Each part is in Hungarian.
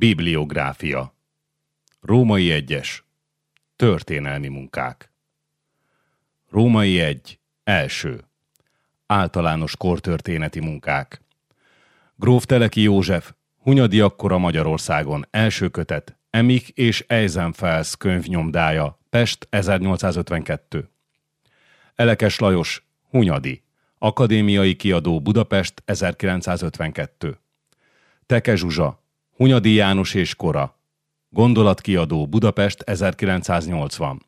Bibliográfia. Római egyes. Történelmi munkák. Római egy. Első. Általános kortörténeti munkák. Gróf Teleki József. Hunyadi akkora Magyarországon első kötet. Emik és Eisenfels könyvnyomdája. Pest 1852 Elekes Lajos. Hunyadi. Akadémiai kiadó Budapest 1952 Teke Zsuzsa Hunyadi János és Kora. Gondolatkiadó Budapest 1980.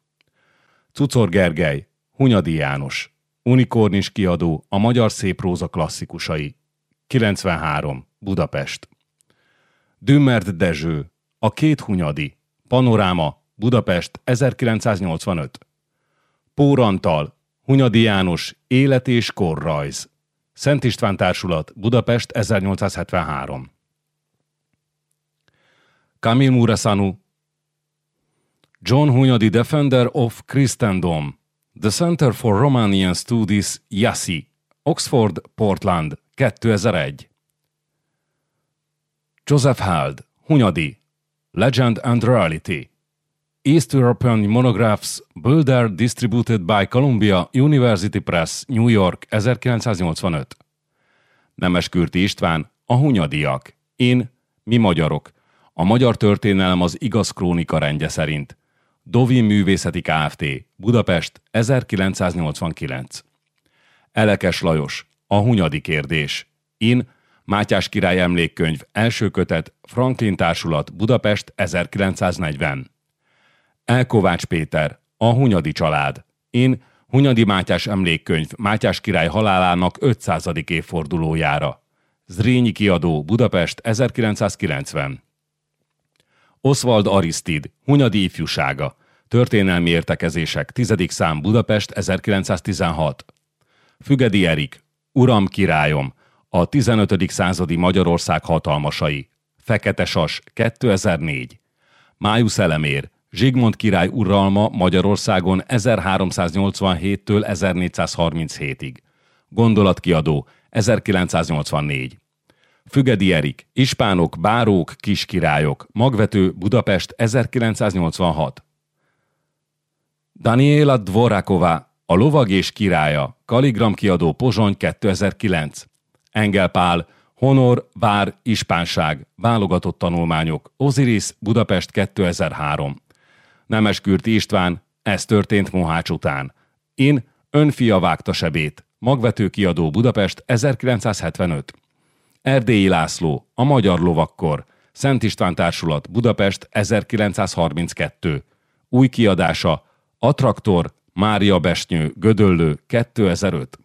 Cucor Gergely, Hunyadi János. Unikornis kiadó a magyar szépróza klasszikusai. 93. Budapest. Dümmert Dezső, a két Hunyadi. Panoráma, Budapest 1985. Pórantal, Hunyadi János, Élet és korrajz. Szent István Társulat, Budapest 1873. Camille Murasanu, John Hunyadi Defender of Christendom, The Center for Romanian Studies, YASI, Oxford, Portland, 2001. Joseph Hald, Hunyadi, Legend and Reality, East European Monographs, Builder Distributed by Columbia University Press, New York, 1985. Nemeskürti István, a Hunyadiak. Én, mi magyarok, a magyar történelem az igaz krónika rendje szerint. Dovi Művészeti Kft. Budapest 1989. Elekes Lajos, A Hunyadi kérdés. In, Mátyás király emlékkönyv, első kötet, Franklin Társulat, Budapest 1940. Elkovács Péter, A Hunyadi család. In, Hunyadi Mátyás emlékkönyv, Mátyás király halálának 500. évfordulójára. Zrínyi kiadó, Budapest 1990. Oswald Aristid, Hunyadi ifjúsága, Történelmi értekezések, 10. szám Budapest 1916. Fügedi Erik, Uram királyom, a 15. századi Magyarország hatalmasai, Fekete Sas, 2004. Májusz Elemér, Zsigmond király uralma Magyarországon 1387-től 1437-ig. Gondolatkiadó, 1984. Fügedi Erik, Ispánok, Bárók, Kiskirályok, Magvető, Budapest 1986. Daniela Dvorakova, A lovag és királya, Kaligram kiadó Pozsony 2009. Engel Pál, Honor, Vár, Ispánság, Válogatott tanulmányok, Osiris, Budapest 2003. Nemeskürti István, ez történt Mohács után. Én, önfia vágta sebét, Magvető kiadó Budapest 1975. Erdélyi László, a Magyar Lovakkor, Szent István Társulat, Budapest 1932. Új kiadása, Atraktor, Mária Besnyő, Gödöllő 2005.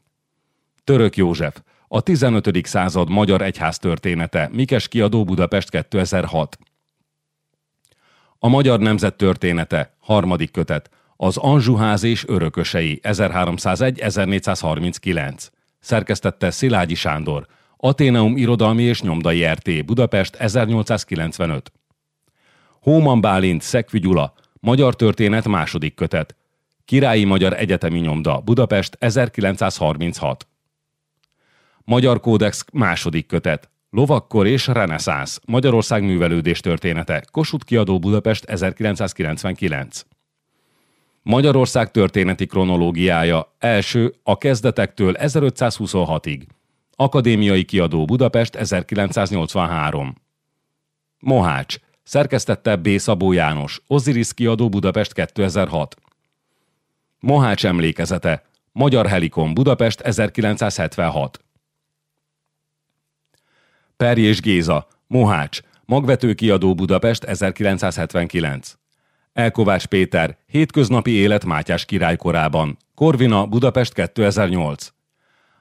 Török József, a 15. század magyar egyház története, Mikes kiadó Budapest 2006. A magyar nemzet története, harmadik kötet, az Anzsuház és örökösei 1301-1439. Szerkesztette Szilágyi Sándor, Aténeum Irodalmi és Nyomdai RT, Budapest 1895. Hóman Bálint, Szekvi Gyula, Magyar történet második kötet. Királyi Magyar Egyetemi Nyomda, Budapest 1936. Magyar Kódex második kötet. Lovakkor és reneszánsz. Magyarország művelődés története. Kossuth kiadó Budapest 1999. Magyarország történeti kronológiája. Első a kezdetektől 1526-ig. Akadémiai kiadó Budapest 1983. Mohács. Szerkesztette B. Szabó János. Osiris kiadó Budapest 2006. Mohács emlékezete. Magyar Helikon Budapest 1976. Perj és Géza. Mohács. Magvető kiadó Budapest 1979. Elkovács Péter. Hétköznapi élet Mátyás király korában. Korvina Budapest 2008.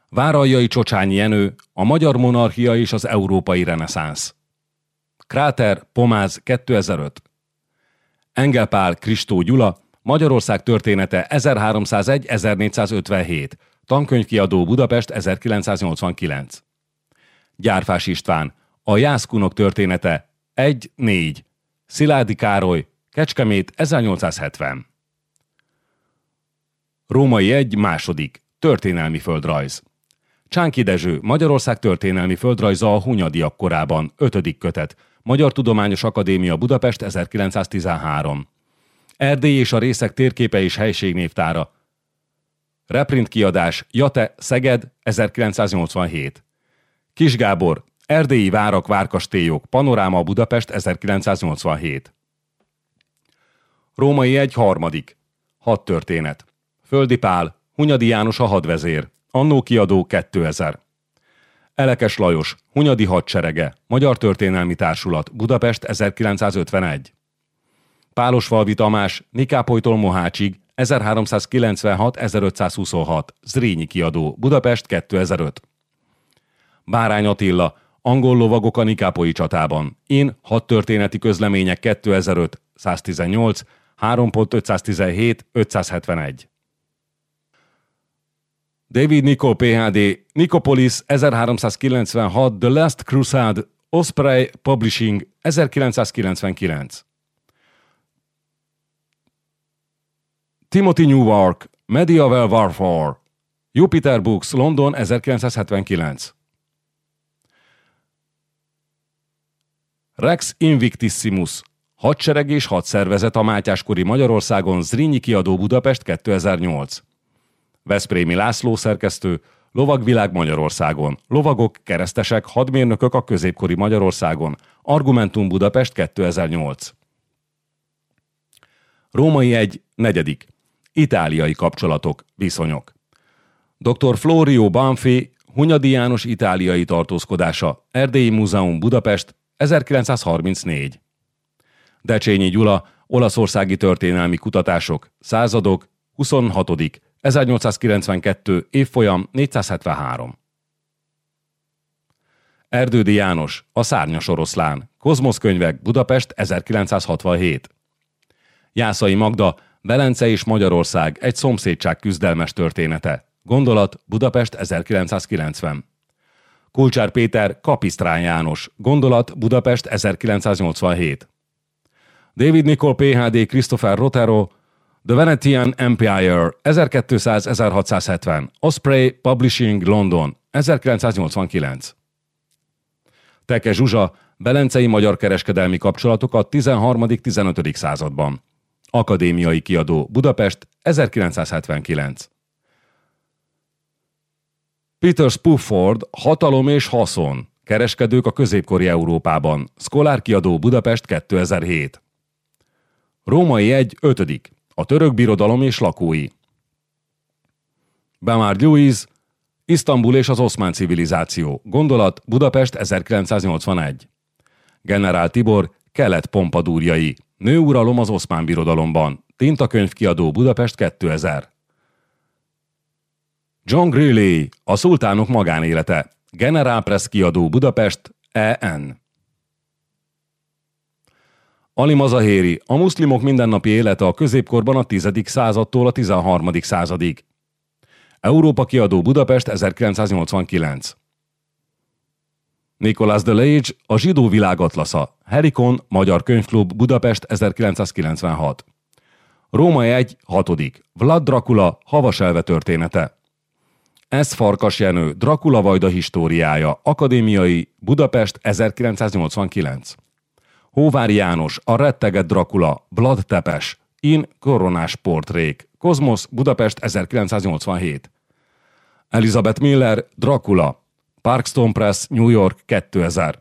Váraljai Csocsányi Jenő, a Magyar Monarchia és az Európai Reneszánsz. Kráter, Pomáz, 2005. Engelpál, Kristó Gyula, Magyarország története 1301-1457, tankönyvkiadó Budapest 1989. Gyárfás István, a Jászkunok története 1-4, Sziládi Károly, Kecskemét 1870. Római 1 második, történelmi földrajz. Csánki Dezső, Magyarország történelmi földrajza a Hunyadiak korában, ötödik kötet, Magyar Tudományos Akadémia Budapest 1913. Erdély és a részek térképe és helységnévtára. Reprint kiadás Jate Szeged 1987. Kis Gábor Erdélyi várak, várkastélyok, panoráma Budapest 1987. Római egy harmadik. Hat történet. Földi Pál, Hunyadi János a hadvezér. Annó kiadó 2000. Elekes Lajos, Hunyadi hadserege, Magyar Történelmi Társulat, Budapest 1951. Pálos Falvi Tamás, Nikápolytól Mohácsig, 1396-1526, Zrínyi kiadó, Budapest 2005. Bárány Attila, Angol lovagok a Nikápolyi csatában. Én, hat történeti közlemények 2005, 118, 3.517, 571. David Nico PhD, Nicopolis 1396, The Last Crusade, Osprey Publishing 1999. Timothy Newark, Medieval Warfare, Jupiter Books, London 1979. Rex Invictissimus, Hadsereg és hadszervezet a Mátyáskori Magyarországon, Zrínyi kiadó Budapest 2008. Veszprémi László szerkesztő, Lovagvilág Magyarországon, Lovagok, keresztesek, hadmérnökök a középkori Magyarországon, Argumentum Budapest 2008. Római egy negyedik. Itáliai kapcsolatok, viszonyok. Dr. Florio Banfi, Hunyadi János itáliai tartózkodása, Erdélyi Múzeum Budapest, 1934. Decsényi Gyula, Olaszországi történelmi kutatások, századok, 26. 1892. évfolyam 473. Erdődi János, a szárnyas oroszlán, Kozmosz könyvek, Budapest 1967. Jászai Magda, Velence és Magyarország, egy szomszédság küzdelmes története. Gondolat, Budapest 1990. Kulcsár Péter, Kapisztrán János, Gondolat, Budapest 1987. David Nicol PHD Christopher Rotero, The Venetian Empire 1200-1670, Osprey Publishing London 1989. Teke Zsuzsa, Belencei magyar kereskedelmi kapcsolatok a 13.-15. században. Akadémiai kiadó Budapest 1979. Peter Spufford, Hatalom és haszon. Kereskedők a középkori Európában. Szkolár kiadó Budapest 2007. Római egy 5. A török birodalom és lakói. Bemár Louis, Isztambul és az oszmán civilizáció. Gondolat Budapest 1981. Generál Tibor, kelet pompadúrjai. Nőuralom az oszmán birodalomban. Tintakönyv kiadó Budapest 2000. John Greeley, a szultánok magánélete. Generál Press kiadó Budapest, EN. Ali Mazahéri, a muszlimok mindennapi élete a középkorban a 10. századtól a 13. századig. Európa kiadó Budapest 1989. Nicolas Delage, a zsidó világ atlasza. Helikon, Magyar Könyvklub, Budapest 1996. Róma 1, 6. Vlad Dracula, havaselve története. Ez Farkas Jenő, Dracula Vajda históriája, Akadémiai, Budapest 1989. Hóvári János, a retteget Dracula, Blood Tepes, In koronás portrék, Kozmosz, Budapest 1987. Elizabeth Miller, Dracula, Parkstone Press, New York 2000.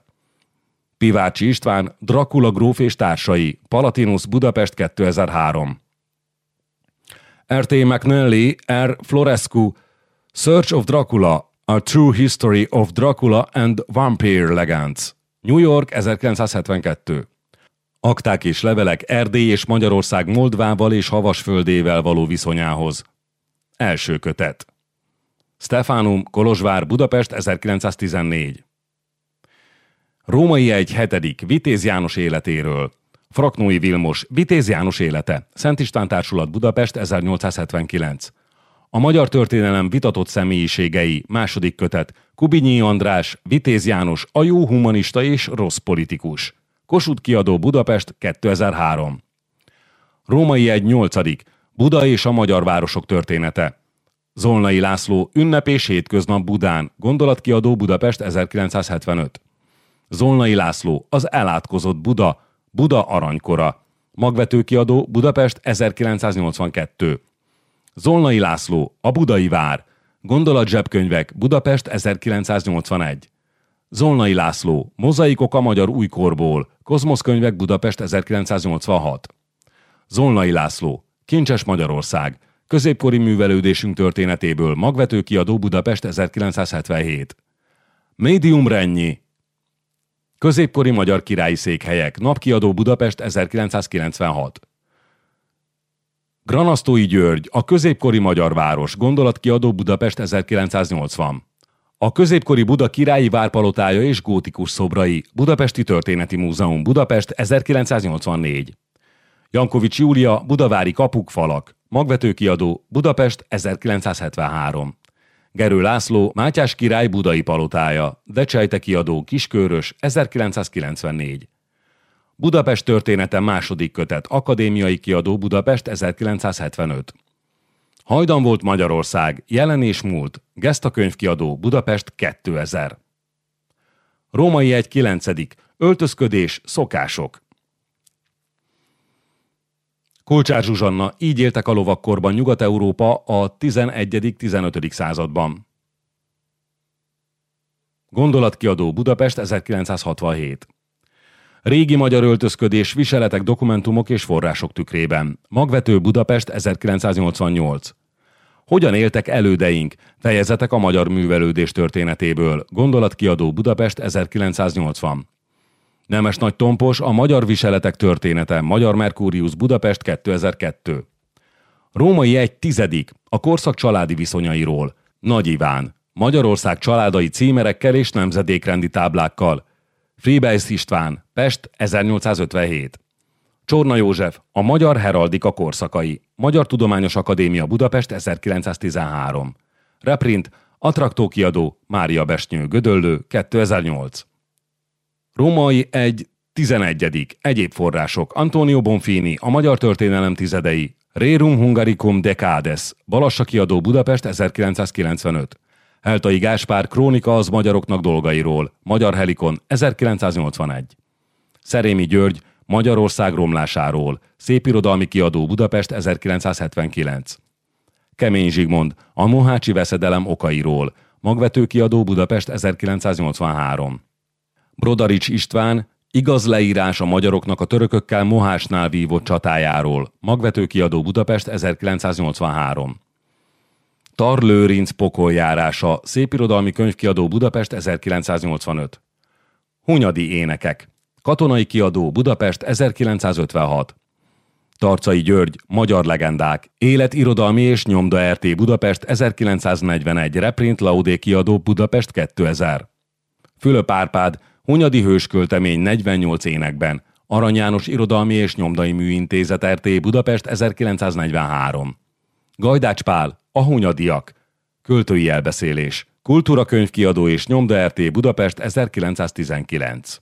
Pivácsi István, Dracula gróf és társai, Palatinus, Budapest 2003. R.T. McNally, R. Florescu, Search of Dracula, A True History of Dracula and Vampire Legends. New York 1972. Akták és levelek Erdély és Magyarország Moldvával és Havasföldével való viszonyához. Első kötet. Stefánum, Kolozsvár, Budapest 1914. Római egy hetedik, Vitéz János életéről. Fraknói Vilmos, Vitéz János élete. Szent István Társulat Budapest 1879. A magyar történelem vitatott személyiségei, második kötet, Kubinyi András, Vitéz János, a jó humanista és rossz politikus. Kossuth kiadó Budapest 2003. Római egy nyolcadik, Buda és a magyar városok története. Zolnai László, ünnep és hétköznap Budán, gondolatkiadó Budapest 1975. Zolnai László, az elátkozott Buda, Buda aranykora. Magvetőkiadó Budapest 1982. Zolnai László, a Budai Vár. Gondolat zsebkönyvek Budapest 1981. Zolnai László, Mozaikok a magyar újkorból, Kozmosz könyvek Budapest 1986. Zolnai László, Kincses Magyarország, Középkori művelődésünk történetéből, Magvetőkiadó Budapest 1977. Médium Rennyi, Középkori magyar királyi székhelyek, Napkiadó Budapest 1996. Granasztói György, a középkori magyar város, gondolatkiadó Budapest 1980. A középkori Buda királyi várpalotája és gótikus szobrai, Budapesti Történeti Múzeum, Budapest 1984. Jankovics Júlia, Budavári kapukfalak, magvetőkiadó, Budapest 1973. Gerő László, Mátyás király budai palotája, Decsejte kiadó Kiskörös, 1994. Budapest története második kötet, akadémiai kiadó Budapest 1975. Hajdan volt Magyarország, jelen és múlt, Geszta könyvkiadó Budapest 2000. Római egy 9. Öltözködés, szokások. Kolcsár Zsuzsanna, így éltek a lovakkorban Nyugat-Európa a 11.-15. században. Gondolatkiadó Budapest 1967. Régi magyar öltözködés, viseletek, dokumentumok és források tükrében. Magvető Budapest 1988. Hogyan éltek elődeink? Fejezetek a magyar művelődés történetéből. Gondolatkiadó Budapest 1980. Nemes Nagy Tompos, a magyar viseletek története, Magyar Merkúrius Budapest 2002. Római egy tizedik, a korszak családi viszonyairól. Nagy Iván, Magyarország családai címerekkel és nemzedékrendi táblákkal. Fribeis István, Pest 1857. Csorna József, a Magyar Heraldika korszakai, Magyar Tudományos Akadémia Budapest 1913. Reprint, Attraktó kiadó, Mária Besnyő, Gödöllő 2008. Római egy 11. Egyéb források. Antonio Bonfini, a magyar történelem tizedei. Rerum Hungaricum Decades, Balassa kiadó Budapest 1995. Heltai Gáspár Krónika az magyaroknak dolgairól, Magyar Helikon 1981. Szerémi György, Magyarország romlásáról, Szépirodalmi kiadó Budapest 1979. Kemény Zsigmond, a Mohácsi veszedelem okairól, Magvető kiadó Budapest 1983. Brodarics István, igaz leírás a magyaroknak a törökökkel Mohásnál vívott csatájáról, Magvető kiadó Budapest 1983. Tar Lőrinc pokoljárása, szépirodalmi könyvkiadó Budapest 1985. Hunyadi énekek, katonai kiadó Budapest 1956. Tarcai György, Magyar legendák, Életirodalmi és Nyomda RT Budapest 1941, Reprint Laudé kiadó Budapest 2000. Fülöp Árpád, Hunyadi hősköltemény 48 énekben, Arany János Irodalmi és Nyomdai Műintézet RT Budapest 1943. Gajdács Pál, a Hunyadiak, költői elbeszélés, Kultúrakönyvkiadó és Nyomda RT Budapest 1919.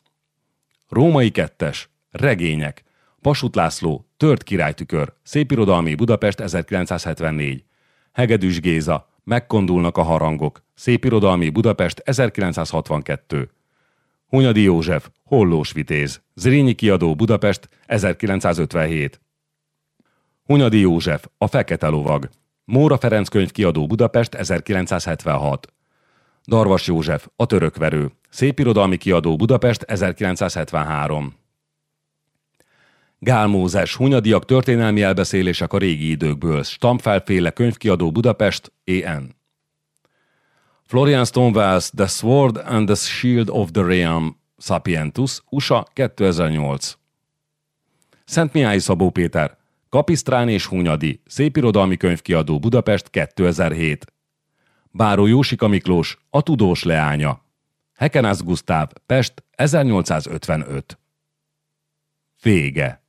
Római kettes, regények, Pasut László, Tört királytükör, Szépirodalmi Budapest 1974. Hegedűs Géza, Megkondulnak a harangok, Szépirodalmi Budapest 1962. Hunyadi József, Hollós Vitéz, Zrínyi kiadó Budapest 1957. Hunyadi József, a Fekete Lovag, Móra Ferenc könyv kiadó Budapest 1976. Darvas József, a Törökverő, Szépirodalmi kiadó Budapest 1973. Gál Mózes, Hunyadiak történelmi elbeszélések a régi időkből, Stamfelféle könyvkiadó Budapest, EN. Florian Stonewalls The Sword and the Shield of the Realm Sapientus, USA 2008. Szent Mihály Szabó Péter, Kapisztrán és Hunyadi, szépirodalmi könyvkiadó Budapest 2007. Báró Jósika Miklós, a tudós leánya. Hekenász Gusztáv, Pest 1855. Vége.